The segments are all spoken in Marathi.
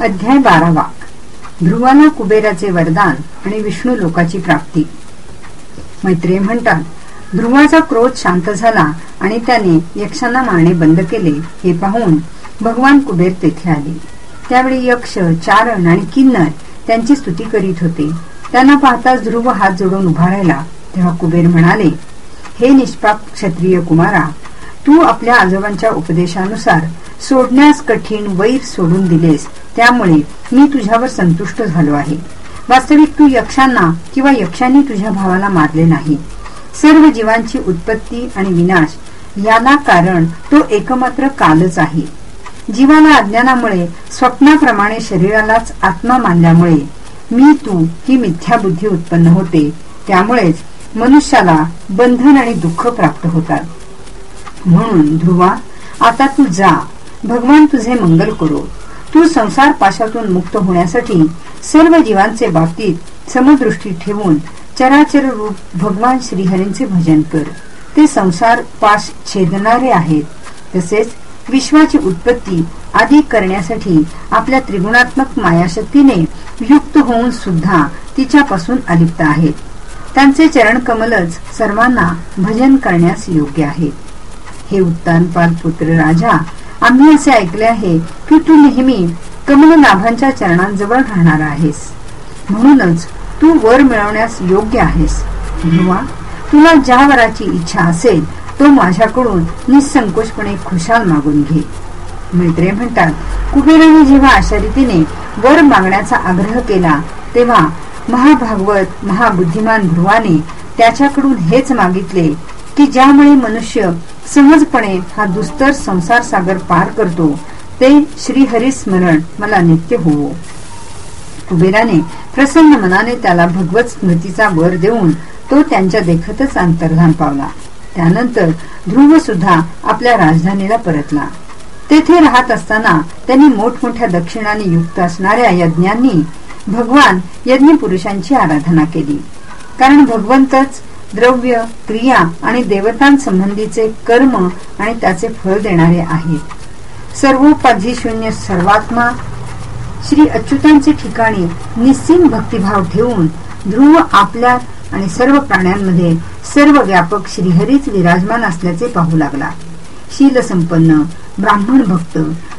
अध्याय बारावा. ध्रुवाला कुबेराचे वरदान आणि विष्णू लोकाची प्राप्ती. मैत्रिय म्हणतात ध्रुवाचा क्रोध शांत झाला आणि त्याने यक्षांना मारणे बंद केले. हे पाहून भगवान कुबेर तेथे आले. त्यावेळी यक्ष चारण आणि किन्नर त्यांची स्तुती करीत होते. त्यांना पाहताच ध्रुव हात जोडून उभा राहिला. तेव्हा कुबेर म्हणाले हे निष्पाप क्षत्रिय कुमारा तू आपल्या आजोबांच्या उपदेशानुसार सोडण्यास कठीण वैर सोडून दिलेस. त्यामुळे मी तुझ्यावर संतुष्ट झालो आहे. वास्तविक तू यक्षांना किंवा यक्षांनी तुझ्या भावाला मारले नाही. सर्व जीवांची उत्पत्ती आणि विनाश याला कारण तो एकमात्र कालच आहे. जीवाला अज्ञानामुळे स्वप्नाप्रमाणे शरीरालाच आत्मा मानल्यामुळे मी तू ही मिथ्या बुद्धी उत्पन्न होते. त्यामुळेच मनुष्याला बंधन आणि दुःख प्राप्त होतात. म्हणून ध्रुवा आता तू जा. भगवान तुझे मंगल करो. तू संसार पाशातून मुक्त होण्यासाठी सर्व जीवांचे बाबतीत समदृष्टी ठेवून चराचर रूप भगवान श्रीहरींचे भजन कर. ते संसार पाश छेदणारे आहेत. तसेच विश्वाची उत्पत्ती आदी करण्यासाठी आपल्या त्रिगुणात्मक मायाशक्तीने युक्त होऊन सुद्धा तिच्यापासून अलिप्त आहेत. त्यांचे चरण कमलच सर्वांना भजन करण्यास योग्य आहे. हे उत्तानपाल पुत्र राजा आम्ही असे ऐकले आहे की तू नेहमी कमलनाभांच्या चरणांजवळ राहणार आहेस. म्हणूनच तू वर मिळवण्यास योग्य आहेस. ध्रुवा तुला ज्या वराची इच्छा असेल तो माझ्याकडून निसंकोचपणे खुशाल मागून घे. मैत्रे म्हणतात कुबेराने जेव्हा अशा रीतीने वर मागण्याचा आग्रह केला तेव्हा महाभागवत महाबुद्धिमान ध्रुवाने त्याच्याकडून हेच मागितले की ज्यामुळे मनुष्य सहजपणे हा दुस्तर संसार सागर पार करतो ते श्रीहरी स्मरण मला नित्य होवो. कुबेराने प्रसन्न मनाने त्याला भगवत स्मृतीचा वर देऊन तो त्यांच्या देखतच अंतर्धान पावला. त्यानंतर ध्रुव सुद्धा आपल्या राजधानीला परतला. तेथे राहत असताना त्यांनी मोठमोठ्या दक्षिणाने युक्त असणाऱ्या यज्ञांनी भगवान यज्ञ पुरुषांची आराधना केली. कारण भगवंतच द्रव्य क्रिया आणि देवतांसंबंधीचे कर्म आणि त्याचे फळ देणारे आहेत. सर्वोपाधी शून्य सर्वात्मा श्री अच्युतांचे ठिकाणी निस्सीम भक्तिभाव ठेवून ध्रुव आपल्या आणि सर्व प्राण्यांमध्ये सर्व व्यापक श्रीहरीच विराजमान असल्याचे पाहू लागला. शीलसंपन्न ब्राह्मण भक्त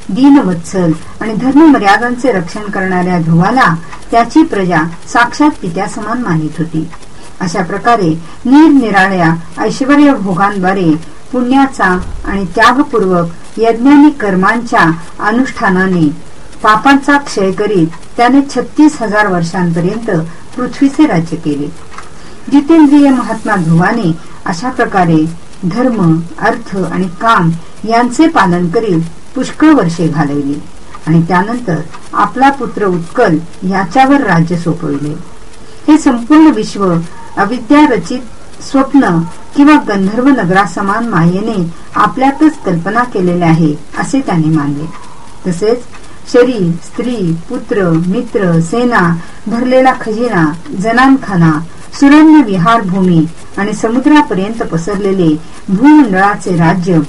दीनवत्सल आणि धर्ममर्यादांचे रक्षण करणाऱ्या ध्रुवाला त्याची प्रजा साक्षात पित्यासमान मानित होती. अशा प्रकारे निरनिराळ्या ऐश्वर भोगांद्वारे पुण्याचा आणि त्यागपूर्वक यज्ञानी कर्मांच्या अनुष्ठानाने पापांचा क्षय करीत त्याने छत्तीस हजार वर्षांपर्यंत पृथ्वीचे राज्य केले. जितेंद्रिय महात्मा ध्रुवाने अशा प्रकारे धर्म अर्थ आणि काम यांचे पालन करीत पुष्कळ वर्षे घालवली आणि त्यानंतर आपला पुत्र उत्कल याच्यावर राज्य सोपविले. हे संपूर्ण विश्व अविद्या रचित स्वप्न किंवा गंधर्व नगरासमान मायेने आपल्यातच कल्पना केलेले आहे असे त्याने मानले. तसेच शरीर स्त्री पुत्र मित्र सेना भरलेला खजिना जनानखाना सुरण्य विहार भूमी आणि समुद्रापर्यंत पसरलेले भूमंडळाचे राज्य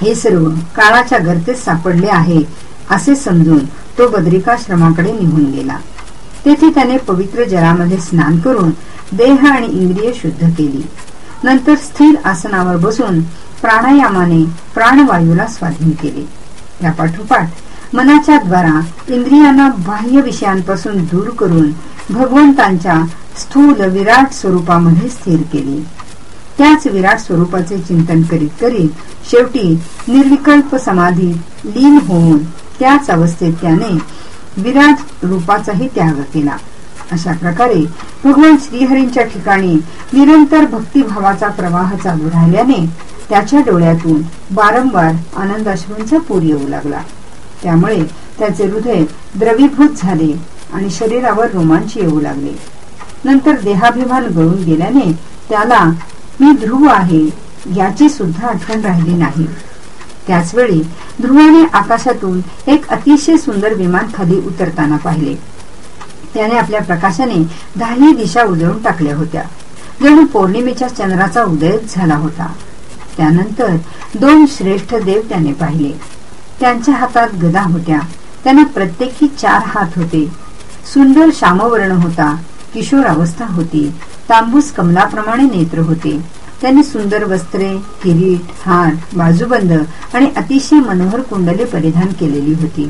हे सर्व काळाच्या गर्तेत सापडले आहे असे समजून तो बद्रिकाश्रमाकडे निघून गेला. तेथे त्याने पवित्र जलामध्ये स्नान करून देह आणि इंद्रिय शुद्ध केली. नंतर स्थिर आसनावर बसून प्राणायामाने प्राणवायूला स्वाधीन केले. या पाठोपाठ मनाच्या द्वारा इंद्रियांना बाह्य विषयांपासून दूर करून भगवंतांच्या स्थूल विराट स्वरूपामध्ये स्थिर केले. त्याच विराट स्वरूपाचे चिंतन करीत करीत शेवटी निर्विकल्प समाधी लीन होऊन त्याच अवस्थेत त्याने विराट रूपाचाही त्याग केला. अशा प्रकारे भगवान श्रीहरींच्या ठिकाणी निरंतर भक्तिभावाचा प्रवाह चालू राहिल्याने त्याच्या डोळ्यातून वारंवार आनंदाश्रूंचा पूर येऊ लागला. त्यामुळे त्याचे हृदय द्रवीभूत झाले आणि शरीरावर रोमांच येऊ लागले. नंतर देहाभिमान गळून गेल्याने त्याला मी ध्रुव आहे याची सुद्धा आठवण राहिली नाही. त्याचवेळी ध्रुवाने आकाशातून एक अतिशय सुंदर विमान खाली उतरताना पाहिले. त्याने आपल्या प्रकाशाने दहाही दिशा उजळून टाकल्या होत्या. जणू पौर्णिमेच्या चंद्राचा उदय झाला होता. त्यानंतर दोन श्रेष्ठ देव त्याने पाहिले. त्यांच्या हातात गदा होत्या. त्यांना प्रत्येकी चार हात होते. सुंदर श्यामवर्ण होता किशोर अवस्था होती तांबूस कमलाप्रमाणे नेत्र होते. त्यांनी सुंदर वस्त्रे किरीट हार बाजूबंद आणि अतिशय मनोहर कुंडले परिधान केलेली होती.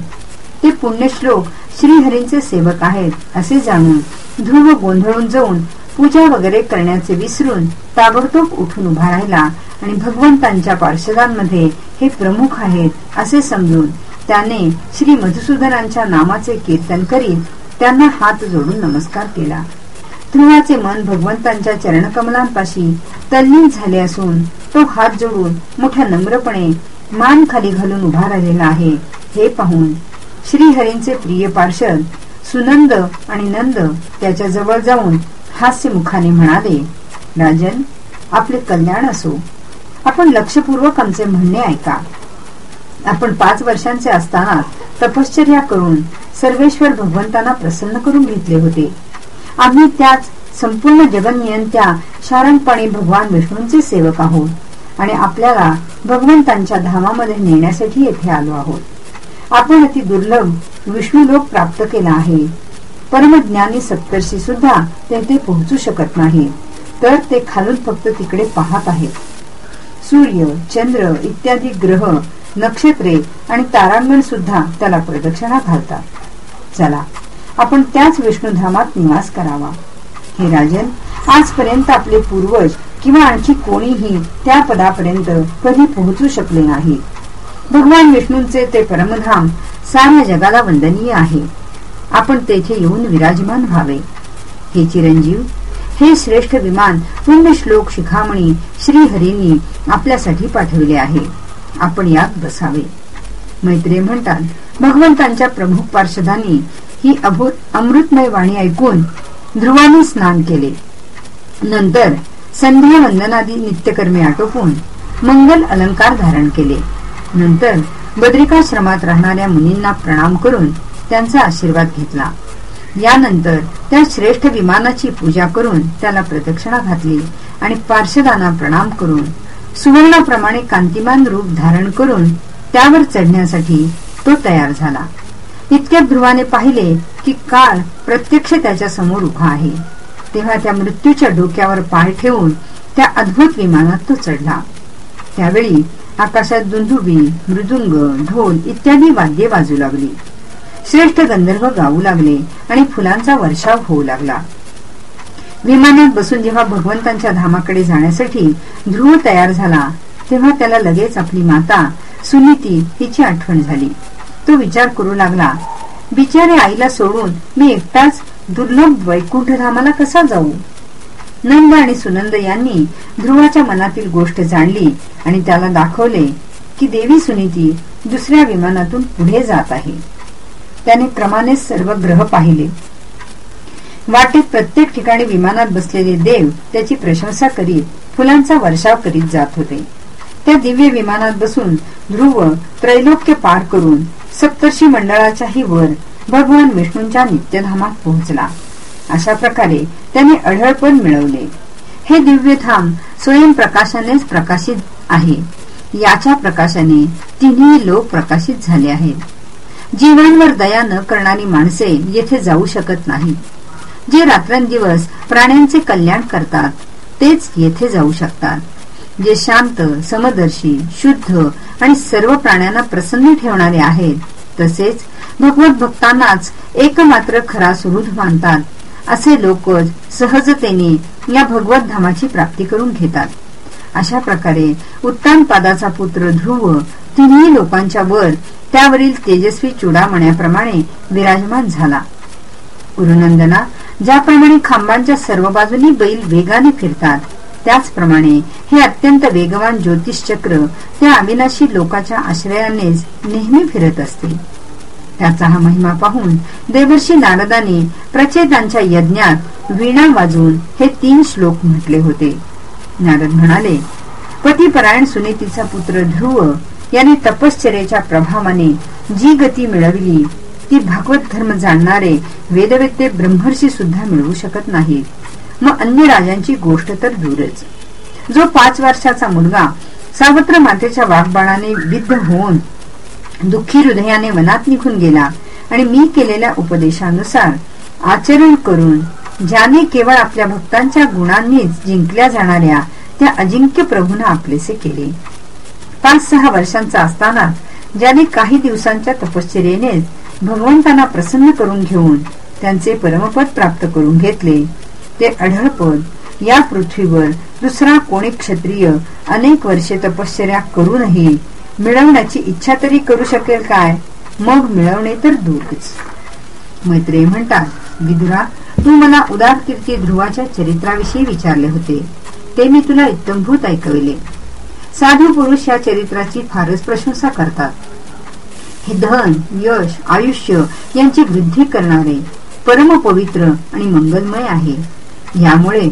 ते पुण्यश्लोक श्रीहरींचे सेवक आहेत असे जाणून ध्रुव गोंधळून जाऊन पूजा वगैरे करण्याचे विसरून ताबडतोब उठून उभा राहिला आणि भगवंतांच्या पार्षदांमध्ये हे प्रमुख आहेत असे समजून त्याने श्री मधुसूदनांच्या नामाचे कीर्तन करीत त्यांना हात जोडून नमस्कार केला. ध्रुवाचे मन भगवंतांच्या चरणकमलांपाशी तल्लीन झाले असून तो हात जोडून मोठ्या नम्रपणे मान खाली घालून उभा राहिलेला आहे. हे पाहून श्रीहरींचे प्रिय पार्षद सुनंद आणि नंद त्याच्याजवळ जाऊन हास्यमुखाने म्हणाले राजन आपले कल्याण असो. आपण लक्षपूर्वक आमचे म्हणणे ऐका. आपण पाच वर्षांचे असताना तपश्चर्या करून सर्वेश्वर भगवंतांना प्रसन्न करून घेतले होते. आम्ही त्याच संपूर्ण जगनियंत्या शारणपणे भगवान विष्णूंचे सेवक आहोत आणि आपल्याला भगवंतांच्या धामामध्ये नेण्यासाठी येथे आलो आहोत. आपण अति दुर्लभ विष्णू लोक प्राप्त केला आहे. परमज्ञानी सप्तर्षी सुद्धा तेथे पोहोचू शकत नाही. तर ते खालून फक्त तिकडे पाहत आहेत. सूर्य चंद्र इत्यादी ग्रह नक्षत्रे आणि तारांगण सुद्धा त्याला प्रदक्षिणा घालतात. चला आपण त्याच विष्णुधामात निवास करावा. हे राजन आजपर्यंत आपले पूर्वज किंवा आणखी कोणीही त्या पदापर्यंत कधी पोहोचू शकले नाही. भगवान विष्णूंचे ते परमधाम साऱ्या जगाला वंदनीय आहे. आपण तेथे येऊन विराजमान व्हावे. हे चिरंजीव हे श्रेष्ठ विमान पुण्य श्लोक शिखामणी श्रीहरींनी आपल्यासाठी पाठविले आहे. आपण यात बसावे. मैत्रे म्हणतात भगवंतांच्या प्रमुख पार्षदांनी ही अभूत अमृतमय वाणी ऐकून ध्रुवाने स्नान केले. नंतर संध्या वंदनादी नित्यकर्मी आटोपून मंगल अलंकार धारण केले. नंतर बद्रिकाश्रमात राहणाऱ्या मुनींना प्रणाम करून त्यांचा आशीर्वाद घेतला. यानंतर त्या श्रेष्ठ विमानाची पूजा करून त्याला प्रदक्षिणा घातली आणि पार्श्वदाना प्रणाम करून सुवर्णाप्रमाणे कांतिमान रूप धारण करून त्यावर चढण्यासाठी तो तयार झाला. इतक्यात ध्रुवाने पाहिले की काळ प्रत्यक्ष त्याच्यासमोर उभा आहे. तेव्हा त्या मृत्यूच्या डोक्यावर पाय ठेवून त्या अद्भुत विमानात तो चढला. त्यावेळी आकाशात दुंदुबी मृदुंग ढोल इत्यादी वाद्ये वाजू लागली. श्रेष्ठ गंधर्व गाऊ लागले आणि फुलांचा वर्षाव होऊ लागला. विमानात बसून जेव्हा भगवंतांच्या धामाकडे जाण्यासाठी ध्रुव तयार झाला तेव्हा त्याला लगेच आपली माता सुनीती हिची आठवण झाली. तो विचार करू लागला. बिचारे आईला सोडून मी एकटाच दुर्लभ वैकुंठ धामाला कसा जाऊ? नंद आणि सुनंद यांनी ध्रुवाच्या मनातील गोष्ट जाणली आणि त्याला दाखवले की देवी सुनीती दुसऱ्या विमानातून पुढे जात आहे. त्याने क्रमाने सर्व ग्रह पाहिले. वाटेत प्रत्येक ठिकाणी विमानात बसलेले देव त्याची प्रशंसा करीत फुलांचा वर्षाव करीत जात होते. त्या दिव्य विमानात बसून ध्रुव त्रैलोक्य पार करून सप्तर्षी मंडळाच्याही वर भगवान विष्णूंच्या नित्यधामात पोहोचला. अशा प्रकारे त्याने अढळपण मिळवले. हे दिव्य धाम स्वयंप्रकाशानेच प्रकाशित आहे. याच्या प्रकाशाने तिन्ही लोक प्रकाशित झाले आहेत. जीवांवर दया न करणारी माणसे येथे जाऊ शकत नाही जे रात्रंदिवस प्राण्यांचे कल्याण करतात तेच येथे जाऊ शकतात. जे शांत समदर्शी शुद्ध आणि सर्व प्राण्यांना प्रसन्न ठेवणारे आहेत तसेच भगवत भक्तांनाच एकमात्र खरा सुहृद मानतात. असे लोकच सहजतेने या भगवत धामाची प्राप्ती करून घेतात. अशा प्रकारे उत्तान पादाचा पुत्र ध्रुव तिन्ही लोकांच्या वर त्यावरील तेजस्वी चुडामण्याप्रमाणे विराजमान झाला. गुरुनंदना ज्याप्रमाणे खांबांच्या सर्व बाजूनी बैल वेगाने फिरतात त्याचप्रमाणे हे अत्यंत वेगवान ज्योतिष चक्र त्या अविनाशी लोकाच्या आश्रयानेच नेहमी फिरत असते. त्याचा हा महिमा पाहून देवर्षी नारदाने प्रचेतांच्या यज्ञात वीणा वाजून हे तीन श्लोक म्हटले होते. नारद म्हणाले पतीपरायण सुनीतीचा पुत्र ध्रुव याने तपश्चर्याच्या प्रभावाने जी गती मिळवली ती भागवत धर्म जाणणारे वेदवेद्य ब्रह्मर्षी सुद्धा मिळवू शकत नाहीत. मग अन्य राजांची गोष्ट तर दूरच. जो पाच वर्षाचा मुलगा सावत्र मातेच्या वाघबाणाने विद्ध होऊन दुःखी हृदयाने वनात निघून गेला आणि मी केलेल्या उपदेशानुसार आचरण करून ज्याने केवळ आपल्या भक्तांच्या गुणांनीच जिंकल्या जाणाऱ्या त्या अजिंक्य प्रभूंना आपलेसे केले. पाच सहा वर्षांचा असताना ज्याने काही दिवसांच्या तपश्चर्येनेच भगवंतांना प्रसन्न करून घेऊन त्यांचे परमपद प्राप्त करून घेतले ते अढळपद या पृथ्वीवर दुसरा कोणी क्षत्रिय अनेक वर्षे तपश्चर्या करूनही मिळवण्याची इच्छा तरी करू शकेल काय? मग मिळवणे तर दूरच. मैत्रेय म्हणतात विदुरा तू मला उदार कीर्ती ध्रुवाच्या चरित्राविषयी विचारले होते. ते मी तुला इत्तमभूत ऐकविले. साधू पुरुष या चरित्राची फारच प्रशंसा करतात. हे धन यश आयुष्य यांची वृद्धी करणारे परमपवित्र आणि मंगलमय आहे. यामुळे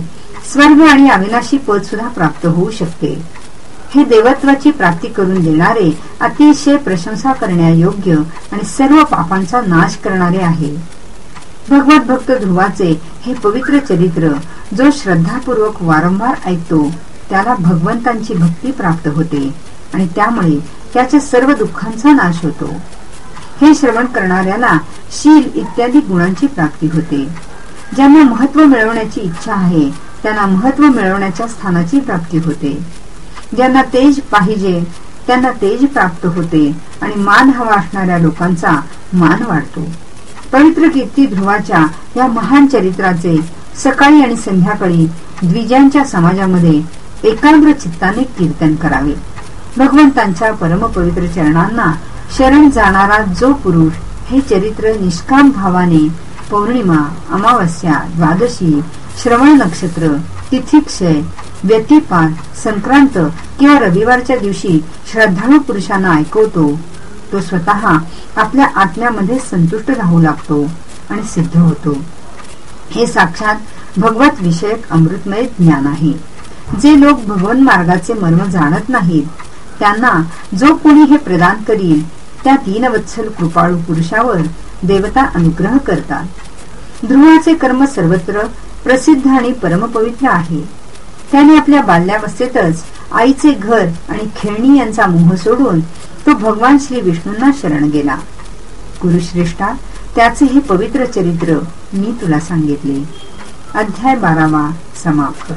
स्वर्ग आणि अविनाशी पद सुद्धा प्राप्त होऊ शकते. हे देवत्वाची प्राप्ती करून देणारे अतिशय प्रशंसा करण्यायोग्य आणि सर्व पापांचा नाश करणारे आहे. भगवत भक्त ध्रुवाचे हे पवित्र चरित्र जो श्रद्धापूर्वक वारंवार ऐकतो त्याला भगवंतांची भक्ती प्राप्त होते आणि त्यामुळे त्याच्या सर्व दुःखांचा नाश होतो. हे श्रवण करणाऱ्याला शील इत्यादी गुणांची प्राप्ती होते. ज्यांना महत्त्व मिळवण्याची इच्छा आहे त्यांना महत्त्व मिळवण्याच्या स्थानाची प्राप्ती होते. ज्यांना तेज पाहिजे त्यांना तेज प्राप्त होते आणि मान हवा असणाऱ्या लोकांचा मान वाढतो. पवित्र कीर्ती ध्रुवाच्या या महान चरित्राचे सकाळी आणि संध्याकाळी द्विजांच्या समाजामध्ये एकाग्र चित्ताने कीर्तन करावे. भगवंतांच्या परमपवित्र चरणांना शरण जाणारा जो पुरुष हे चरित्र निष्काम भावाने पौर्णिमा अमावस्या द्वादशी श्रवण नक्षत्र तिथिक्षय व्यतिपात संक्रांत किंवा रविवारच्या दिवशी श्रद्धाळू पुरुषांना ऐकवतो. तो स्वतः आपल्या आत्म्यामध्ये संतुष्ट राहू लागतो आणि सिद्ध होतो. हे साक्षात भगवत विषयक अमृतमय ज्ञान आहे. जे लोक भगवन मार्गाचे मर्म जाणत नाहीत त्यांना जो कोणी हे प्रदान करील त्या तीन वत्सल कृपाळू पुरुषावर देवता अनुग्रह करतात. ध्रुवाचे कर्म सर्वत्र प्रसिद्ध आणि परमपवित्र आहे. त्याने आपल्या बाल्यावस्थेतच आईचे घर आणि खेळणी यांचा मोह सोडून तो भगवान श्री विष्णूंना शरण गेला. गुरुश्रेष्ठा त्याचे हे पवित्र चरित्र मी तुला सांगितले. अध्याय बारावा समाप्त.